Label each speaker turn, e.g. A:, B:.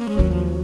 A: Музика